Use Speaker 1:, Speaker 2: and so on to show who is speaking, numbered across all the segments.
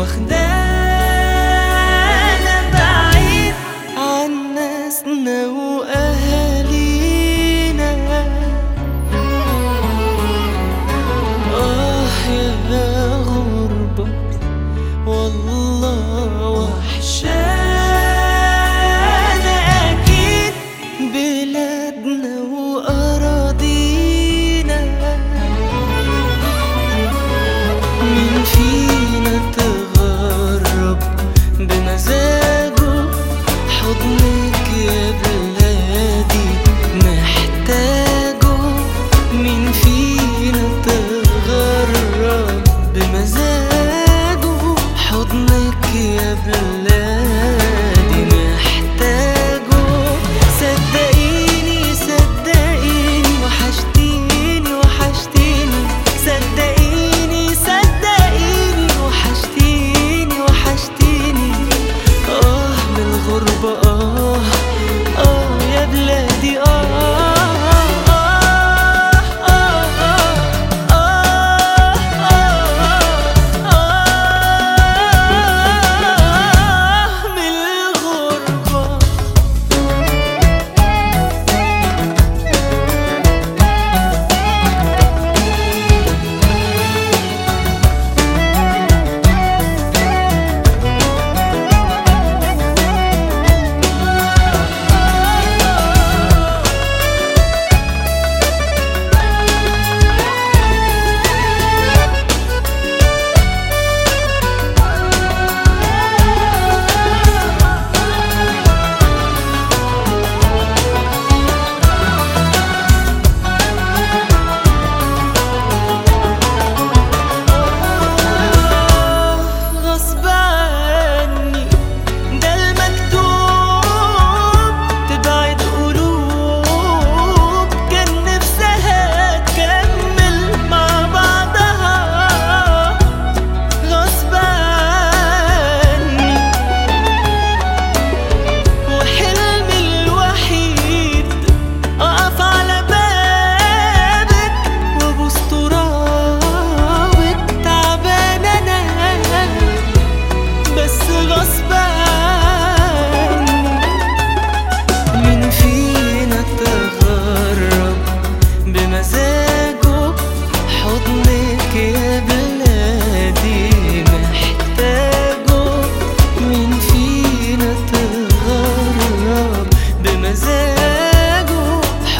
Speaker 1: واخدانا بعيد عن ناسنا وأهالينا. آه يا غربة والله وحشانا the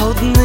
Speaker 1: holding